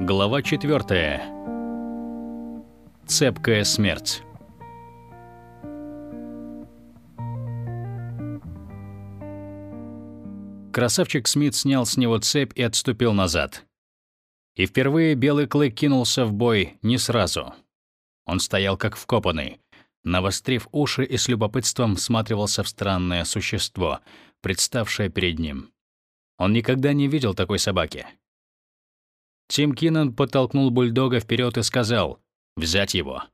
Глава 4. Цепкая смерть. Красавчик Смит снял с него цепь и отступил назад. И впервые белый клык кинулся в бой не сразу. Он стоял как вкопанный, навострив уши и с любопытством всматривался в странное существо, представшее перед ним. Он никогда не видел такой собаки. Тим Киннон подтолкнул бульдога вперед и сказал «Взять его».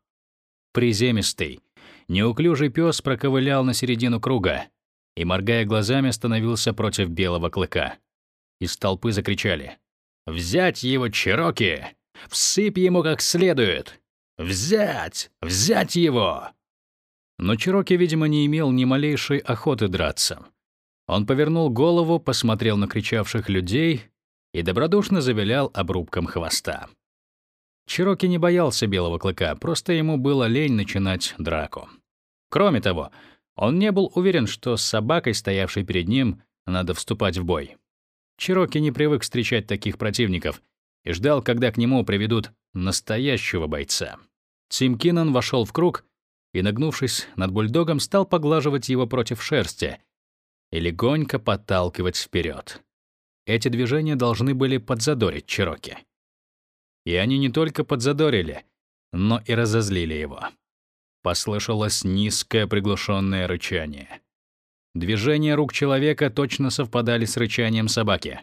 Приземистый, неуклюжий пес проковылял на середину круга и, моргая глазами, становился против белого клыка. Из толпы закричали «Взять его, Чироки! Всыпь ему как следует! Взять! Взять его!» Но Чироки, видимо, не имел ни малейшей охоты драться. Он повернул голову, посмотрел на кричавших людей и добродушно завилял обрубком хвоста. Чироки не боялся белого клыка, просто ему было лень начинать драку. Кроме того, он не был уверен, что с собакой, стоявшей перед ним, надо вступать в бой. Чироки не привык встречать таких противников и ждал, когда к нему приведут настоящего бойца. Тим Киннон вошел в круг и, нагнувшись над бульдогом, стал поглаживать его против шерсти и легонько подталкивать вперед. Эти движения должны были подзадорить Чироки. И они не только подзадорили, но и разозлили его. Послышалось низкое приглушенное рычание. Движения рук человека точно совпадали с рычанием собаки.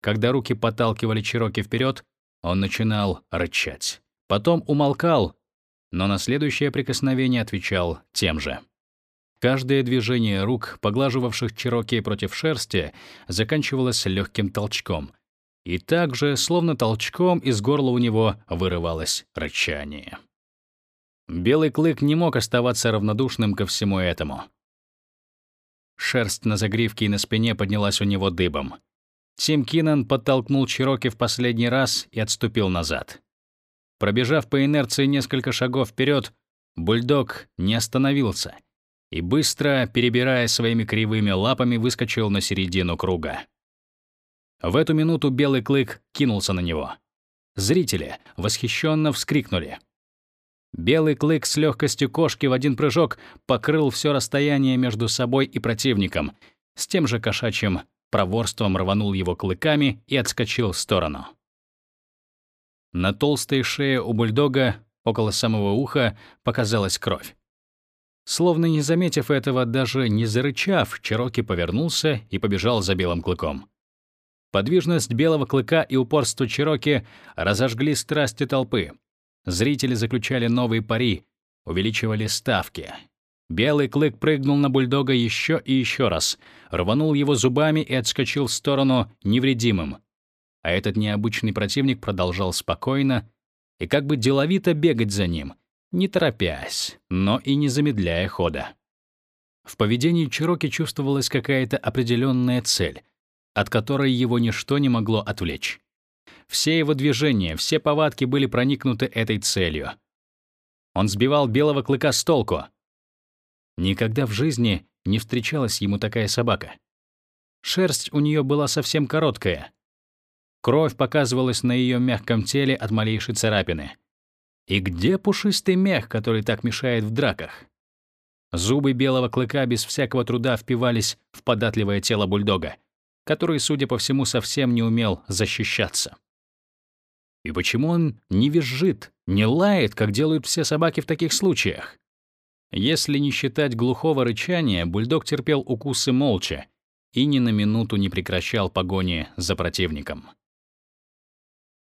Когда руки подталкивали Чироки вперед, он начинал рычать. Потом умолкал, но на следующее прикосновение отвечал тем же. Каждое движение рук, поглаживавших Чироки против шерсти, заканчивалось легким толчком. И также, словно толчком, из горла у него вырывалось рычание. Белый клык не мог оставаться равнодушным ко всему этому. Шерсть на загривке и на спине поднялась у него дыбом. Тим Киннон подтолкнул Чироки в последний раз и отступил назад. Пробежав по инерции несколько шагов вперед, бульдог не остановился — и быстро, перебирая своими кривыми лапами, выскочил на середину круга. В эту минуту белый клык кинулся на него. Зрители восхищенно вскрикнули. Белый клык с легкостью кошки в один прыжок покрыл все расстояние между собой и противником, с тем же кошачьим проворством рванул его клыками и отскочил в сторону. На толстой шее у бульдога, около самого уха, показалась кровь. Словно не заметив этого, даже не зарычав, Чероки повернулся и побежал за белым клыком. Подвижность белого клыка и упорство Чероки разожгли страсти толпы. Зрители заключали новые пари, увеличивали ставки. Белый клык прыгнул на бульдога еще и еще раз, рванул его зубами и отскочил в сторону невредимым. А этот необычный противник продолжал спокойно и как бы деловито бегать за ним — не торопясь, но и не замедляя хода. В поведении Чироки чувствовалась какая-то определенная цель, от которой его ничто не могло отвлечь. Все его движения, все повадки были проникнуты этой целью. Он сбивал белого клыка с толку. Никогда в жизни не встречалась ему такая собака. Шерсть у нее была совсем короткая. Кровь показывалась на ее мягком теле от малейшей царапины. И где пушистый мех, который так мешает в драках? Зубы белого клыка без всякого труда впивались в податливое тело бульдога, который, судя по всему, совсем не умел защищаться. И почему он не визжит, не лает, как делают все собаки в таких случаях? Если не считать глухого рычания, бульдог терпел укусы молча и ни на минуту не прекращал погони за противником.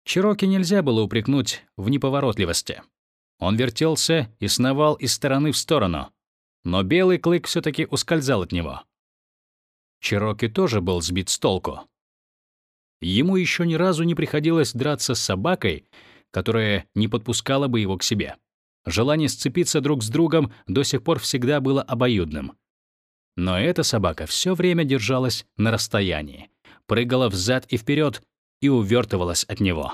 Чироки нельзя было упрекнуть в неповоротливости. Он вертелся и сновал из стороны в сторону, но белый клык все таки ускользал от него. Чироки тоже был сбит с толку. Ему еще ни разу не приходилось драться с собакой, которая не подпускала бы его к себе. Желание сцепиться друг с другом до сих пор всегда было обоюдным. Но эта собака все время держалась на расстоянии, прыгала взад и вперед, и увертывалась от него.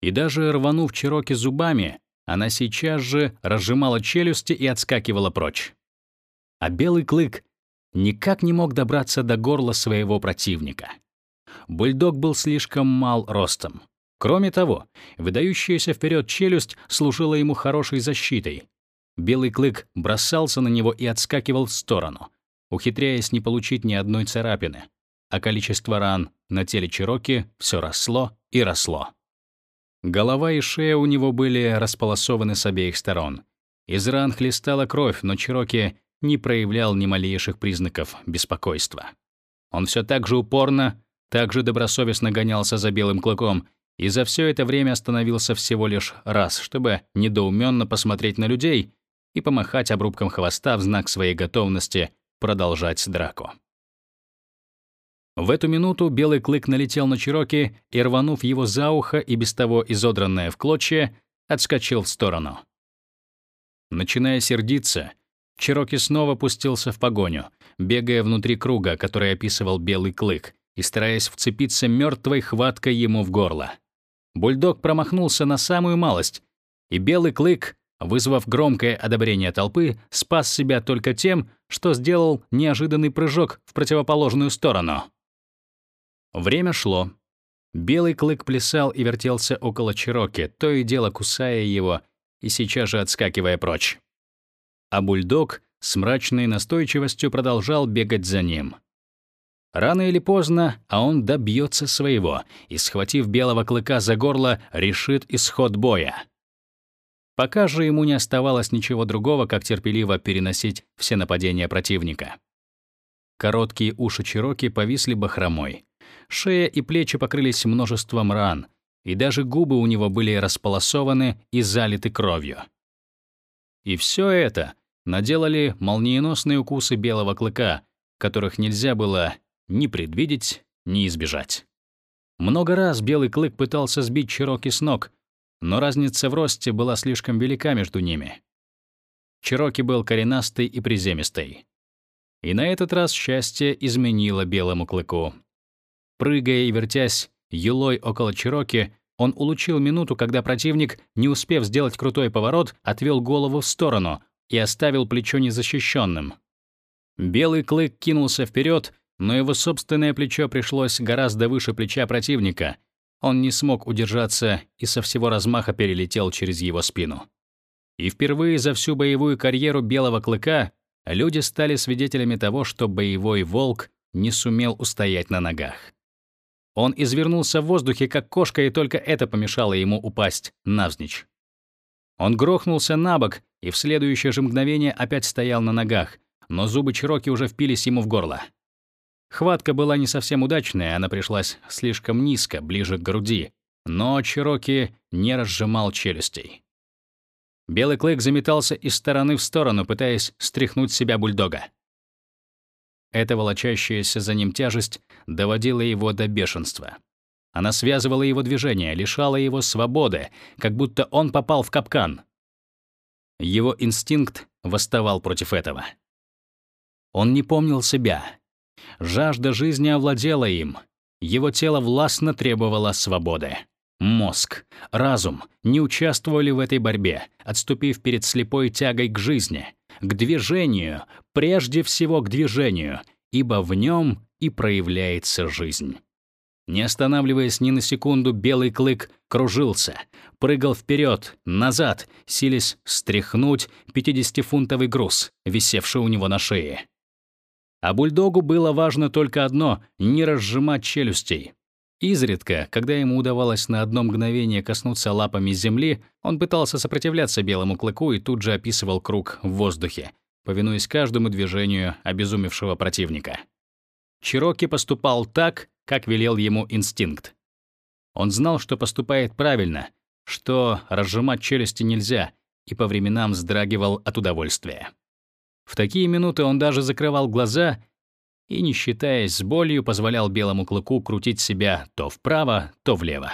И даже рванув Чироки зубами, она сейчас же разжимала челюсти и отскакивала прочь. А белый клык никак не мог добраться до горла своего противника. Бульдог был слишком мал ростом. Кроме того, выдающаяся вперед челюсть служила ему хорошей защитой. Белый клык бросался на него и отскакивал в сторону, ухитряясь не получить ни одной царапины, а количество ран на теле Чироки все росло и росло. Голова и шея у него были располосованы с обеих сторон. Из ран хлестала кровь, но Чироки не проявлял ни малейших признаков беспокойства. Он все так же упорно, так же добросовестно гонялся за белым клыком и за все это время остановился всего лишь раз, чтобы недоуменно посмотреть на людей и помахать обрубком хвоста в знак своей готовности продолжать драку. В эту минуту белый клык налетел на Чироки и, рванув его за ухо и без того изодранное в клочья, отскочил в сторону. Начиная сердиться, Чироки снова пустился в погоню, бегая внутри круга, который описывал белый клык, и стараясь вцепиться мертвой хваткой ему в горло. Бульдог промахнулся на самую малость, и белый клык, вызвав громкое одобрение толпы, спас себя только тем, что сделал неожиданный прыжок в противоположную сторону. Время шло. Белый клык плясал и вертелся около Чироки, то и дело кусая его и сейчас же отскакивая прочь. А бульдог с мрачной настойчивостью продолжал бегать за ним. Рано или поздно, а он добьется своего и, схватив белого клыка за горло, решит исход боя. Пока же ему не оставалось ничего другого, как терпеливо переносить все нападения противника. Короткие уши Чироки повисли бахромой. Шея и плечи покрылись множеством ран, и даже губы у него были располосованы и залиты кровью. И все это наделали молниеносные укусы белого клыка, которых нельзя было ни предвидеть, ни избежать. Много раз белый клык пытался сбить Чироки с ног, но разница в росте была слишком велика между ними. Чироки был коренастый и приземистый. И на этот раз счастье изменило белому клыку. Прыгая и вертясь, юлой около Чироки, он улучил минуту, когда противник, не успев сделать крутой поворот, отвел голову в сторону и оставил плечо незащищенным. Белый клык кинулся вперед, но его собственное плечо пришлось гораздо выше плеча противника. Он не смог удержаться и со всего размаха перелетел через его спину. И впервые за всю боевую карьеру белого клыка люди стали свидетелями того, что боевой волк не сумел устоять на ногах. Он извернулся в воздухе, как кошка, и только это помешало ему упасть навзничь. Он грохнулся на бок и в следующее же мгновение опять стоял на ногах, но зубы Чироки уже впились ему в горло. Хватка была не совсем удачная, она пришлась слишком низко, ближе к груди, но Чироки не разжимал челюстей. Белый клык заметался из стороны в сторону, пытаясь стряхнуть себя бульдога. Эта волочащаяся за ним тяжесть доводила его до бешенства. Она связывала его движения, лишала его свободы, как будто он попал в капкан. Его инстинкт восставал против этого. Он не помнил себя. Жажда жизни овладела им. Его тело властно требовало свободы. Мозг, разум не участвовали в этой борьбе, отступив перед слепой тягой к жизни, к движению, прежде всего к движению, ибо в нем и проявляется жизнь. Не останавливаясь ни на секунду, белый клык кружился, прыгал вперед, назад, силясь стряхнуть 50-фунтовый груз, висевший у него на шее. А бульдогу было важно только одно — не разжимать челюстей. Изредка, когда ему удавалось на одно мгновение коснуться лапами земли, он пытался сопротивляться белому клыку и тут же описывал круг в воздухе, повинуясь каждому движению обезумевшего противника. Чироки поступал так, как велел ему инстинкт. Он знал, что поступает правильно, что разжимать челюсти нельзя, и по временам вздрагивал от удовольствия. В такие минуты он даже закрывал глаза и, не считаясь с болью, позволял белому клыку крутить себя то вправо, то влево.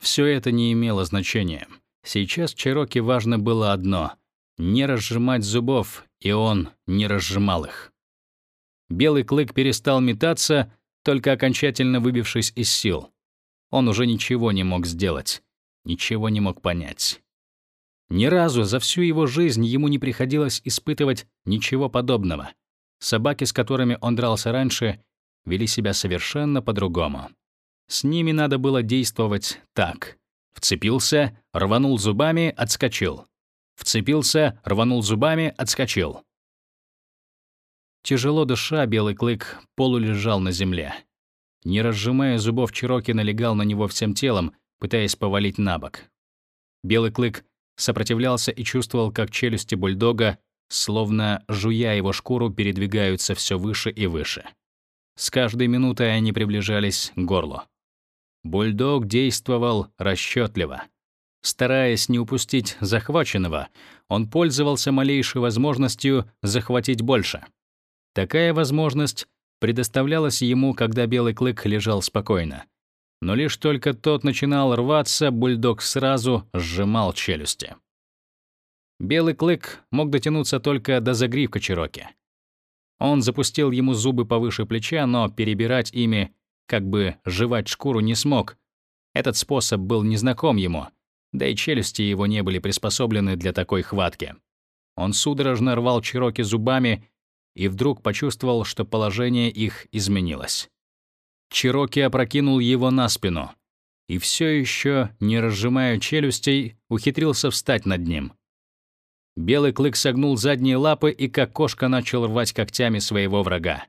Все это не имело значения. Сейчас Чироки важно было одно — не разжимать зубов, и он не разжимал их. Белый клык перестал метаться, только окончательно выбившись из сил. Он уже ничего не мог сделать, ничего не мог понять. Ни разу за всю его жизнь ему не приходилось испытывать ничего подобного. Собаки, с которыми он дрался раньше, вели себя совершенно по-другому. С ними надо было действовать так. Вцепился, рванул зубами, отскочил. Вцепился, рванул зубами, отскочил. Тяжело дыша, белый клык полулежал на земле. Не разжимая зубов, Чироки налегал на него всем телом, пытаясь повалить на бок. Белый клык сопротивлялся и чувствовал, как челюсти бульдога, словно жуя его шкуру, передвигаются все выше и выше. С каждой минутой они приближались к горлу. Бульдог действовал расчетливо. Стараясь не упустить захваченного, он пользовался малейшей возможностью захватить больше. Такая возможность предоставлялась ему, когда белый клык лежал спокойно. Но лишь только тот начинал рваться, бульдог сразу сжимал челюсти. Белый клык мог дотянуться только до загривка Чироки. Он запустил ему зубы повыше плеча, но перебирать ими, как бы жевать шкуру, не смог. Этот способ был незнаком ему, да и челюсти его не были приспособлены для такой хватки. Он судорожно рвал Чироки зубами и вдруг почувствовал, что положение их изменилось. Чироки опрокинул его на спину и все еще, не разжимая челюстей, ухитрился встать над ним. Белый клык согнул задние лапы и как кошка начал рвать когтями своего врага.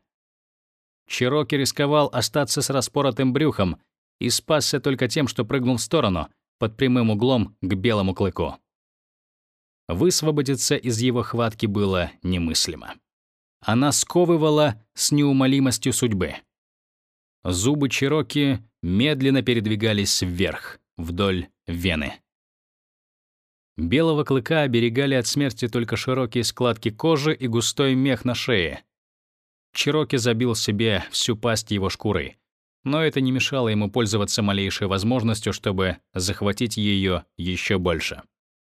Чироки рисковал остаться с распоротым брюхом и спасся только тем, что прыгнул в сторону, под прямым углом к белому клыку. Высвободиться из его хватки было немыслимо. Она сковывала с неумолимостью судьбы. Зубы Чироки медленно передвигались вверх, вдоль вены. Белого клыка оберегали от смерти только широкие складки кожи и густой мех на шее. Чироки забил себе всю пасть его шкурой, но это не мешало ему пользоваться малейшей возможностью, чтобы захватить ее еще больше.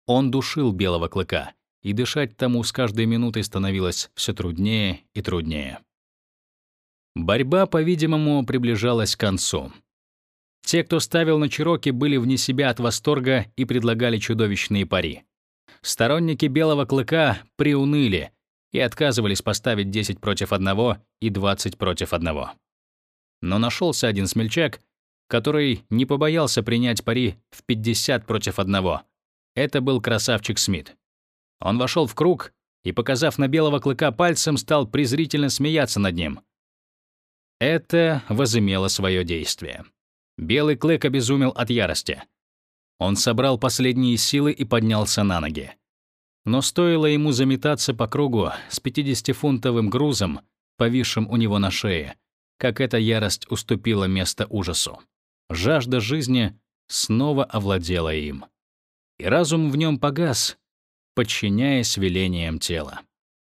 Он душил белого клыка, и дышать тому с каждой минутой становилось все труднее и труднее. Борьба, по-видимому, приближалась к концу. Те, кто ставил на Чироки, были вне себя от восторга и предлагали чудовищные пари. Сторонники Белого Клыка приуныли и отказывались поставить 10 против одного и 20 против одного. Но нашелся один смельчак, который не побоялся принять пари в 50 против одного. Это был красавчик Смит. Он вошел в круг и, показав на Белого Клыка пальцем, стал презрительно смеяться над ним — это возымело свое действие. Белый клык обезумел от ярости. Он собрал последние силы и поднялся на ноги. Но стоило ему заметаться по кругу с 50-фунтовым грузом, повисшим у него на шее, как эта ярость уступила место ужасу. Жажда жизни снова овладела им. И разум в нем погас, подчиняясь велениям тела.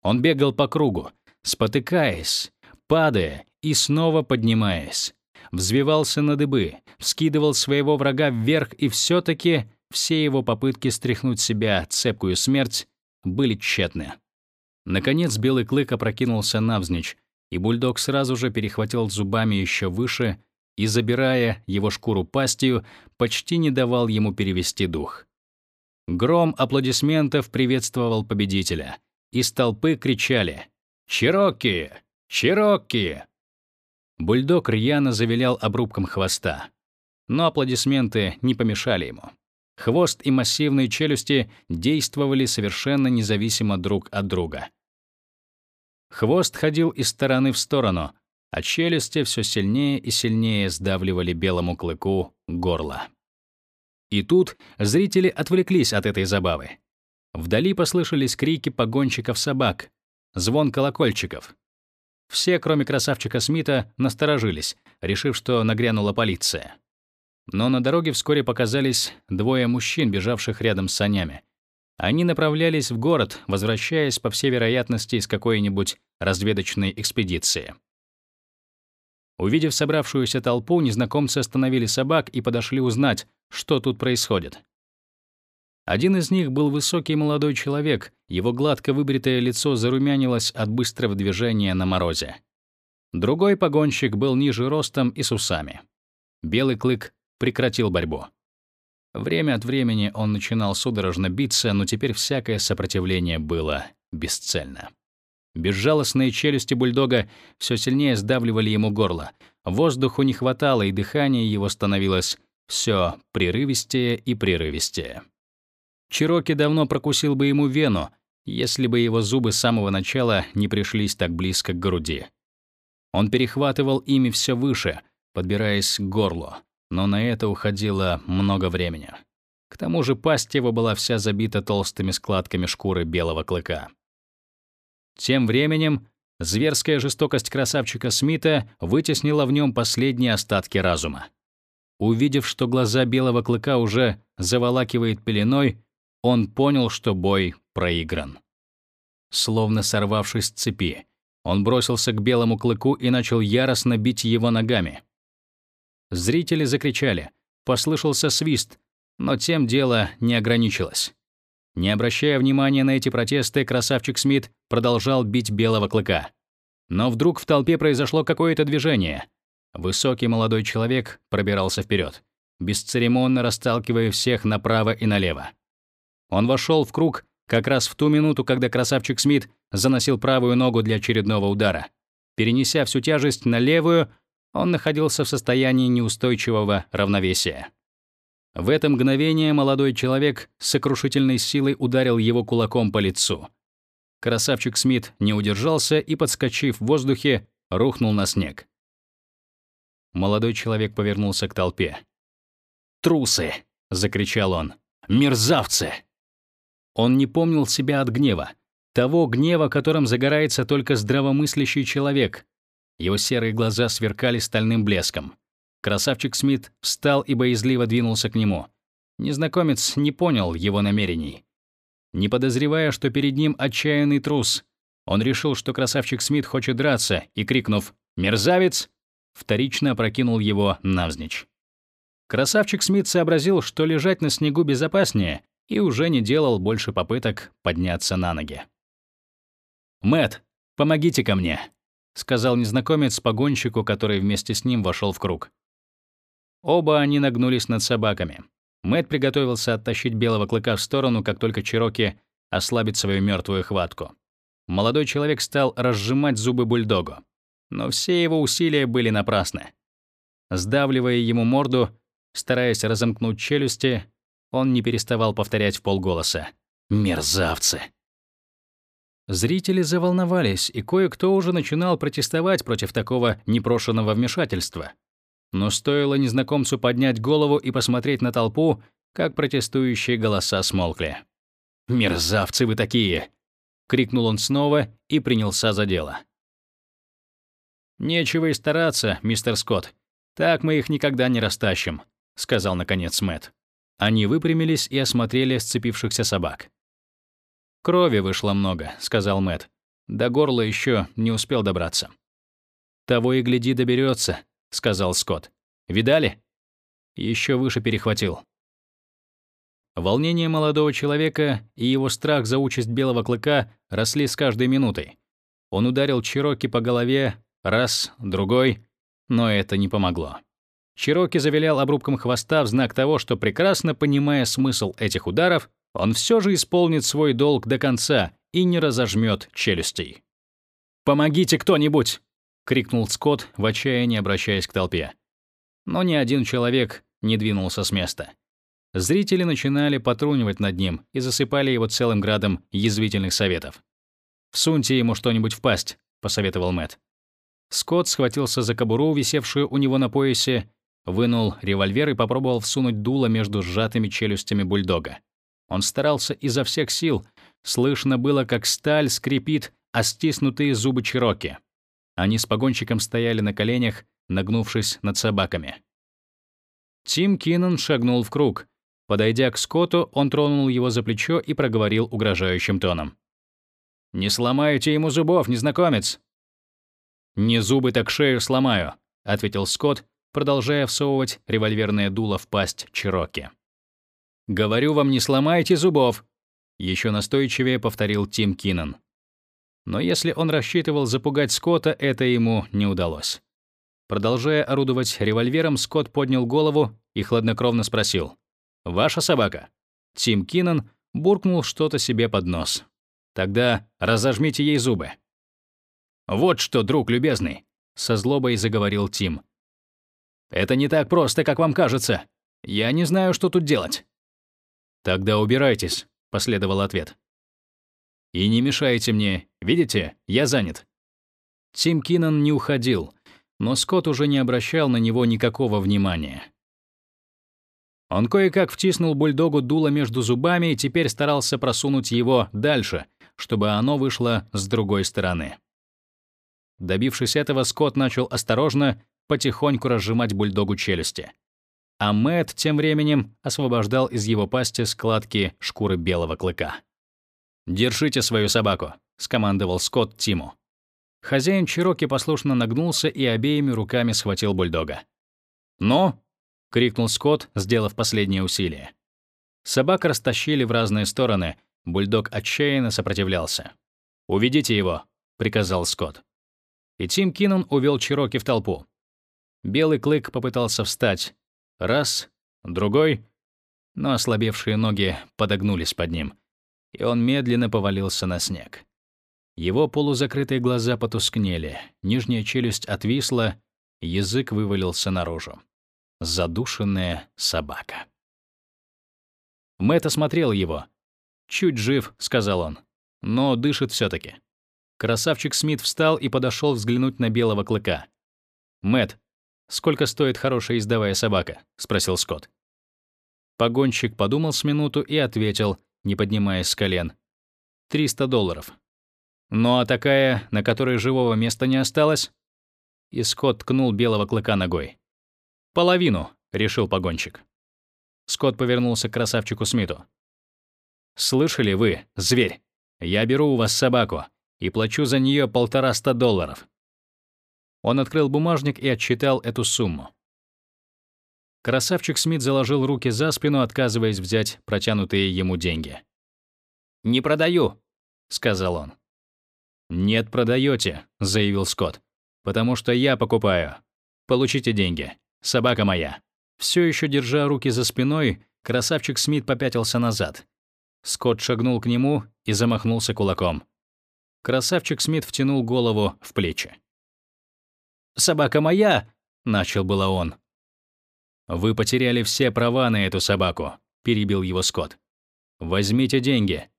Он бегал по кругу, спотыкаясь, падая и снова поднимаясь. Взвивался на дыбы, вскидывал своего врага вверх, и все таки все его попытки стряхнуть себя цепкую смерть были тщетны. Наконец белый клык опрокинулся навзничь, и бульдог сразу же перехватил зубами еще выше и, забирая его шкуру пастью, почти не давал ему перевести дух. Гром аплодисментов приветствовал победителя. Из толпы кричали «Чироки! Чироки!» Бульдог рьяно завилял обрубком хвоста. Но аплодисменты не помешали ему. Хвост и массивные челюсти действовали совершенно независимо друг от друга. Хвост ходил из стороны в сторону, а челюсти все сильнее и сильнее сдавливали белому клыку горло. И тут зрители отвлеклись от этой забавы. Вдали послышались крики погонщиков собак, звон колокольчиков. Все, кроме красавчика Смита, насторожились, решив, что нагрянула полиция. Но на дороге вскоре показались двое мужчин, бежавших рядом с санями. Они направлялись в город, возвращаясь, по всей вероятности, из какой-нибудь разведочной экспедиции. Увидев собравшуюся толпу, незнакомцы остановили собак и подошли узнать, что тут происходит. Один из них был высокий молодой человек, его гладко выбритое лицо зарумянилось от быстрого движения на морозе. Другой погонщик был ниже ростом и с усами. Белый клык прекратил борьбу. Время от времени он начинал судорожно биться, но теперь всякое сопротивление было бесцельно. Безжалостные челюсти бульдога все сильнее сдавливали ему горло. Воздуху не хватало, и дыхание его становилось все прерывистее и прерывистее. Чироки давно прокусил бы ему вену, если бы его зубы с самого начала не пришлись так близко к груди. Он перехватывал ими все выше, подбираясь к горлу, но на это уходило много времени. К тому же пасть его была вся забита толстыми складками шкуры белого клыка. Тем временем зверская жестокость красавчика Смита вытеснила в нем последние остатки разума. Увидев, что глаза белого клыка уже заволакивает пеленой, он понял, что бой проигран. Словно сорвавшись с цепи, он бросился к белому клыку и начал яростно бить его ногами. Зрители закричали, послышался свист, но тем дело не ограничилось. Не обращая внимания на эти протесты, красавчик Смит продолжал бить белого клыка. Но вдруг в толпе произошло какое-то движение. Высокий молодой человек пробирался вперед, бесцеремонно расталкивая всех направо и налево. Он вошел в круг как раз в ту минуту, когда красавчик Смит заносил правую ногу для очередного удара. Перенеся всю тяжесть на левую, он находился в состоянии неустойчивого равновесия. В это мгновение молодой человек с сокрушительной силой ударил его кулаком по лицу. Красавчик Смит не удержался и, подскочив в воздухе, рухнул на снег. Молодой человек повернулся к толпе. «Трусы!» — закричал он. «Мерзавцы!» Он не помнил себя от гнева. Того гнева, которым загорается только здравомыслящий человек. Его серые глаза сверкали стальным блеском. Красавчик Смит встал и боязливо двинулся к нему. Незнакомец не понял его намерений. Не подозревая, что перед ним отчаянный трус, он решил, что красавчик Смит хочет драться, и, крикнув «Мерзавец!», вторично опрокинул его навзничь. Красавчик Смит сообразил, что лежать на снегу безопаснее, и уже не делал больше попыток подняться на ноги. Мэт, помогите ко мне», — сказал незнакомец погонщику, который вместе с ним вошел в круг. Оба они нагнулись над собаками. Мэт приготовился оттащить белого клыка в сторону, как только Чироки ослабит свою мертвую хватку. Молодой человек стал разжимать зубы бульдогу. Но все его усилия были напрасны. Сдавливая ему морду, стараясь разомкнуть челюсти, он не переставал повторять в полголоса. «Мерзавцы!» Зрители заволновались, и кое-кто уже начинал протестовать против такого непрошенного вмешательства. Но стоило незнакомцу поднять голову и посмотреть на толпу, как протестующие голоса смолкли. «Мерзавцы вы такие!» — крикнул он снова и принялся за дело. «Нечего и стараться, мистер Скотт. Так мы их никогда не растащим», — сказал наконец Мэтт. Они выпрямились и осмотрели сцепившихся собак. «Крови вышло много», — сказал Мэт. «До горла еще не успел добраться». «Того и гляди доберется, сказал Скотт. «Видали?» Еще выше перехватил. Волнение молодого человека и его страх за участь белого клыка росли с каждой минутой. Он ударил Чироки по голове раз, другой, но это не помогло. Чироки завилял обрубком хвоста в знак того, что, прекрасно понимая смысл этих ударов, он все же исполнит свой долг до конца и не разожмет челюстей. «Помогите кто-нибудь!» — крикнул Скотт, в отчаянии обращаясь к толпе. Но ни один человек не двинулся с места. Зрители начинали потрунивать над ним и засыпали его целым градом язвительных советов. «Всуньте ему что-нибудь в пасть», — посоветовал Мэт. Скотт схватился за кобуру, висевшую у него на поясе, Вынул револьвер и попробовал всунуть дуло между сжатыми челюстями бульдога. Он старался изо всех сил. Слышно было, как сталь скрипит, а стиснутые зубы Чироки. Они с погонщиком стояли на коленях, нагнувшись над собаками. Тим Киннон шагнул в круг. Подойдя к Скотту, он тронул его за плечо и проговорил угрожающим тоном. «Не сломайте ему зубов, незнакомец!» «Не зубы, так шею сломаю», — ответил Скотт, продолжая всовывать револьверное дуло в пасть Чироки. «Говорю вам, не сломайте зубов!» Еще настойчивее повторил Тим Киннон. Но если он рассчитывал запугать Скотта, это ему не удалось. Продолжая орудовать револьвером, Скотт поднял голову и хладнокровно спросил. «Ваша собака?» Тим Киннон буркнул что-то себе под нос. «Тогда разожмите ей зубы». «Вот что, друг любезный», — со злобой заговорил Тим. «Это не так просто, как вам кажется. Я не знаю, что тут делать». «Тогда убирайтесь», — последовал ответ. «И не мешайте мне. Видите, я занят». Тим Киннон не уходил, но Скотт уже не обращал на него никакого внимания. Он кое-как втиснул бульдогу дуло между зубами и теперь старался просунуть его дальше, чтобы оно вышло с другой стороны. Добившись этого, Скотт начал осторожно, потихоньку разжимать бульдогу челюсти. А Мэтт тем временем освобождал из его пасти складки шкуры белого клыка. «Держите свою собаку», — скомандовал Скотт Тиму. Хозяин Чироки послушно нагнулся и обеими руками схватил бульдога. «Ну?» — крикнул Скотт, сделав последнее усилие. Собак растащили в разные стороны, бульдог отчаянно сопротивлялся. «Уведите его», — приказал Скотт. И Тим Киннон увел Чироки в толпу. Белый клык попытался встать. Раз, другой, но ослабевшие ноги подогнулись под ним, и он медленно повалился на снег. Его полузакрытые глаза потускнели, нижняя челюсть отвисла, язык вывалился наружу задушенная собака. Мэтт осмотрел его. «Чуть жив», — сказал он, — «но дышит все таки Красавчик Смит встал и подошел взглянуть на белого клыка. Мэтт, сколько стоит хорошая издовая собака?» — спросил Скотт. Погонщик подумал с минуту и ответил, не поднимаясь с колен. «Триста долларов». «Ну а такая, на которой живого места не осталось?» И Скотт ткнул белого клыка ногой. «Половину», — решил погонщик. Скотт повернулся к красавчику Смиту. «Слышали вы, зверь? Я беру у вас собаку и плачу за нее полтораста долларов». Он открыл бумажник и отчитал эту сумму. Красавчик Смит заложил руки за спину, отказываясь взять протянутые ему деньги. «Не продаю», — сказал он. «Нет, продаете», — заявил Скотт, «потому что я покупаю. Получите деньги. Собака моя. Все еще держа руки за спиной, красавчик Смит попятился назад. Скотт шагнул к нему и замахнулся кулаком. Красавчик Смит втянул голову в плечи. «Собака моя!» — начал было он. «Вы потеряли все права на эту собаку», — перебил его Скотт. «Возьмите деньги.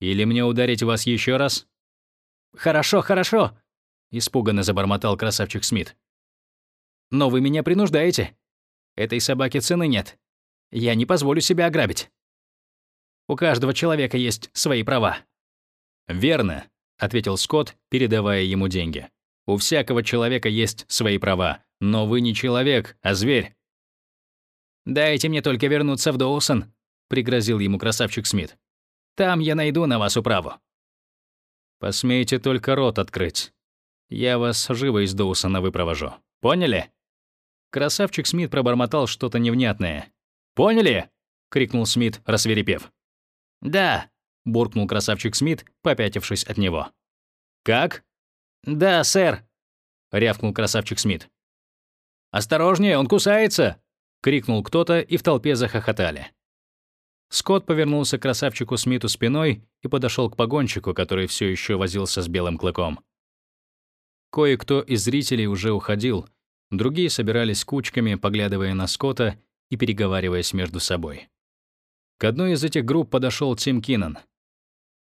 Или мне ударить вас еще раз?» «Хорошо, хорошо», — испуганно забормотал красавчик Смит. Но вы меня принуждаете. Этой собаке цены нет. Я не позволю себя ограбить. У каждого человека есть свои права». «Верно», — ответил Скотт, передавая ему деньги. «У всякого человека есть свои права, но вы не человек, а зверь». «Дайте мне только вернуться в Доусон», — пригрозил ему красавчик Смит. «Там я найду на вас управу». «Посмейте только рот открыть. Я вас живо из Доусона выпровожу. Поняли?» Красавчик Смит пробормотал что-то невнятное. «Поняли?» — крикнул Смит, рассверепев. «Да», — буркнул красавчик Смит, попятившись от него. «Как?» «Да, сэр», — рявкнул красавчик Смит. «Осторожнее, он кусается!» — крикнул кто-то, и в толпе захохотали. Скотт повернулся к красавчику Смиту спиной и подошел к погонщику, который все еще возился с белым клыком. Кое-кто из зрителей уже уходил, Другие собирались кучками, поглядывая на Скотта и переговариваясь между собой. К одной из этих групп подошел Тим Киннон.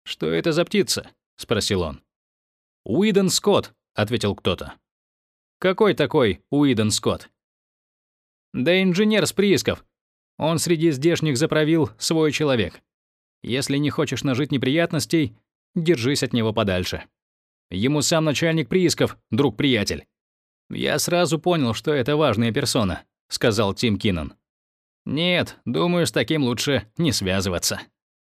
«Что это за птица?» — спросил он. «Уидон Скотт», — ответил кто-то. «Какой такой Уидон Скотт?» «Да инженер с приисков. Он среди здешних заправил свой человек. Если не хочешь нажить неприятностей, держись от него подальше. Ему сам начальник приисков, друг-приятель. «Я сразу понял, что это важная персона», — сказал Тим Киннон. «Нет, думаю, с таким лучше не связываться».